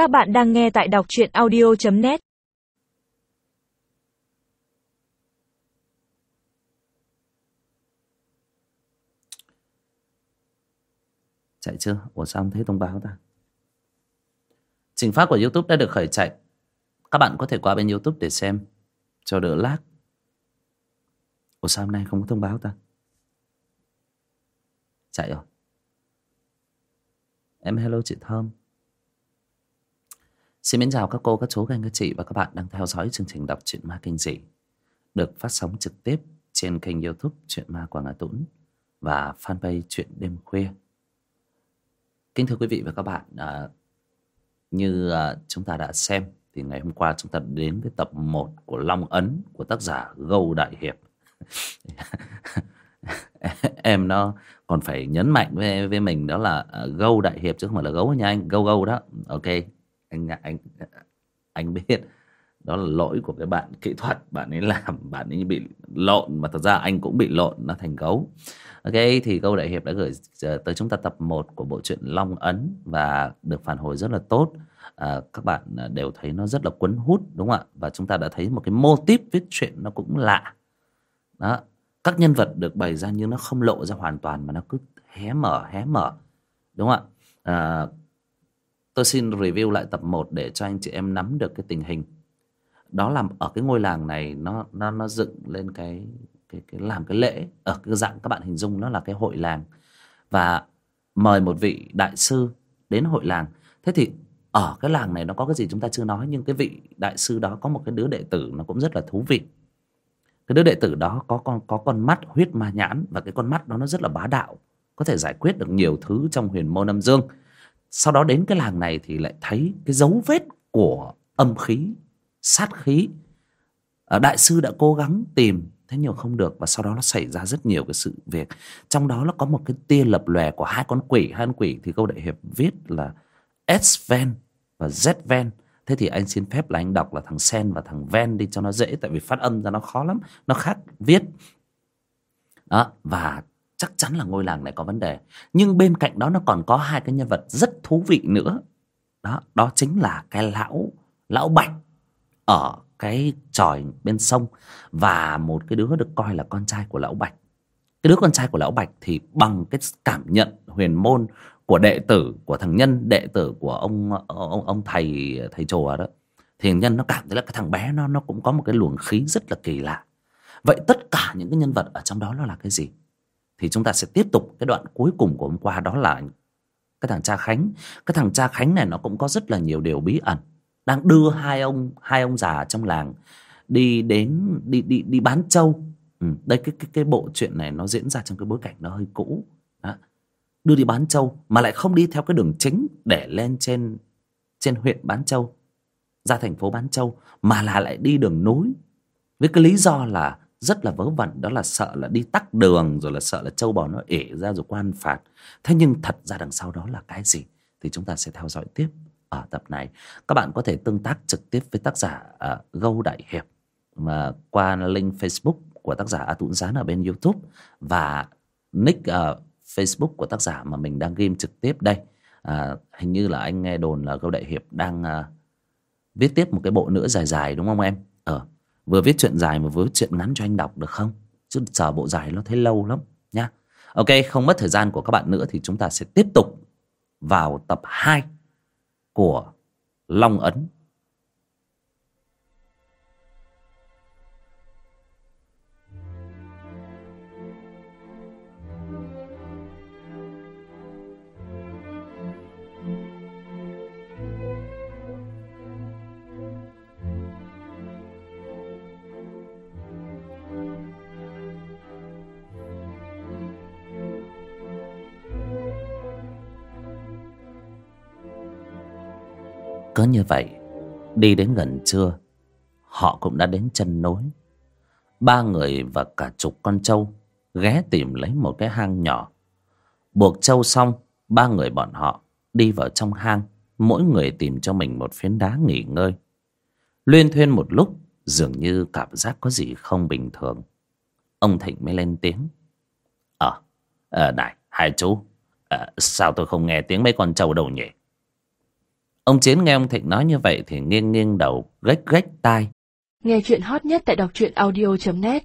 Các bạn đang nghe tại đọc truyện audio.net Chạy chưa? Ủa sao không thấy thông báo ta? Trình phát của Youtube đã được khởi chạy Các bạn có thể qua bên Youtube để xem Cho đỡ lag Ủa sao hôm nay không có thông báo ta? Chạy rồi Em hello chị Thơm Xin mến chào các cô, các chú, các anh, các chị và các bạn đang theo dõi chương trình đọc truyện ma kinh dị được phát sóng trực tiếp trên kênh youtube Truyện Ma Quảng Hà Tũng và fanpage Truyện Đêm Khuya. Kính thưa quý vị và các bạn, à, như à, chúng ta đã xem thì ngày hôm qua chúng ta đến với tập 1 của Long Ấn của tác giả Gâu Đại Hiệp. em nó còn phải nhấn mạnh với với mình đó là à, Gâu Đại Hiệp chứ không phải là gấu nha anh, Gâu Gâu đó. Ok, anh anh anh biết. Đó là lỗi của cái bạn kỹ thuật bạn ấy làm bạn ấy bị lộn mà thật ra anh cũng bị lộn nó thành gấu. Ok thì câu đại hiệp đã gửi ờ, tới chúng ta tập 1 của bộ truyện long ấn và được phản hồi rất là tốt. À, các bạn à, đều thấy nó rất là cuốn hút đúng không ạ? Và chúng ta đã thấy một cái mô típ viết truyện nó cũng lạ. Đó các nhân vật được bày ra nhưng nó không lộ ra hoàn toàn mà nó cứ hé mở hé mở đúng không ạ? À, tôi xin review lại tập 1 để cho anh chị em nắm được cái tình hình. Đó là ở cái ngôi làng này, nó nó nó dựng lên cái cái cái làm cái lễ, ở cái dạng các bạn hình dung nó là cái hội làng. Và mời một vị đại sư đến hội làng. Thế thì ở cái làng này nó có cái gì chúng ta chưa nói, nhưng cái vị đại sư đó có một cái đứa đệ tử nó cũng rất là thú vị. Cái đứa đệ tử đó có con có con mắt huyết ma nhãn và cái con mắt đó nó rất là bá đạo, có thể giải quyết được nhiều thứ trong huyền môn âm dương sau đó đến cái làng này thì lại thấy cái dấu vết của âm khí, sát khí. Ờ, đại sư đã cố gắng tìm, thế nhưng không được và sau đó nó xảy ra rất nhiều cái sự việc. Trong đó nó có một cái tia lập lòe của hai con quỷ. Hai con quỷ thì câu đại hiệp viết là s ven và z ven thế thì anh xin phép là anh đọc là thằng sen và thằng ven đi cho nó dễ, tại vì phát âm ra nó khó lắm. Nó khác viết. Đó, và chắc chắn là ngôi làng này có vấn đề. Nhưng bên cạnh đó nó còn có hai cái nhân vật rất thú vị nữa. Đó đó chính là cái lão lão bạch ở cái tròi bên sông. Và một cái đứa được coi là con trai của lão bạch. Cái đứa con trai của lão bạch thì bằng cái cảm nhận huyền môn của đệ tử, của thằng nhân, đệ tử của ông ông ông thầy thầy chùa đó, thì nhân nó cảm thấy là cái thằng bé nó nó cũng có một cái luồng khí rất là kỳ lạ. Vậy tất cả những cái nhân vật ở trong đó nó là cái gì? Thì chúng ta sẽ tiếp tục cái đoạn cuối cùng của hôm qua đó là cái thằng cha khánh. Cái thằng cha khánh này nó cũng có rất là nhiều điều bí ẩn. Đang đưa hai ông hai ông già trong làng đi đến đi đi đi bán trâu ừ, đây cái cái cái bộ chuyện này nó diễn ra trong cái bối cảnh nó hơi cũ. Đó. đưa đi bán trâu mà lại không đi theo cái đường chính để lên trên trên huyện bán trâu ra thành phố bán trâu mà là lại đi đường núi với cái lý do là rất là vớ vẩn đó là sợ là đi tắc đường rồi là sợ là châu bò nó ể ra rồi quan phạt. Thế nhưng thật ra đằng sau đó là cái gì thì chúng ta sẽ theo dõi tiếp ở tập này. Các bạn có thể tương tác trực tiếp với tác giả uh, gâu đại hiệp mà qua link facebook của tác giả a tụn gián ở bên youtube và nick uh, facebook của tác giả mà mình đang game trực tiếp đây. Uh, hình như là anh nghe đồn là gâu đại hiệp đang uh, viết tiếp một cái bộ nữa dài dài đúng không em? Ờ vừa viết chuyện dài mà vừa viết chuyện ngắn cho anh đọc được không chứ chờ bộ dài nó thấy lâu lắm, nha ok, không mất thời gian của các bạn nữa thì chúng ta sẽ tiếp tục vào tập 2 của Long Ấn. Cứ như vậy Đi đến gần trưa Họ cũng đã đến chân núi. Ba người và cả chục con trâu Ghé tìm lấy một cái hang nhỏ. Buộc trâu xong Ba người bọn họ đi vào trong hang Mỗi người tìm cho mình một phiến đá nghỉ ngơi. Luyên thuyên một lúc Dường như cảm giác có gì không bình thường. Ông Thịnh mới lên tiếng. Ờ, à, này, hai chú à, Sao tôi không nghe tiếng mấy con trâu đâu nhỉ? Ông chiến nghe ông thịnh nói như vậy thì nghiêng nghiêng đầu gách gách tai. Nghe chuyện hot nhất tại đọc truyện audio net.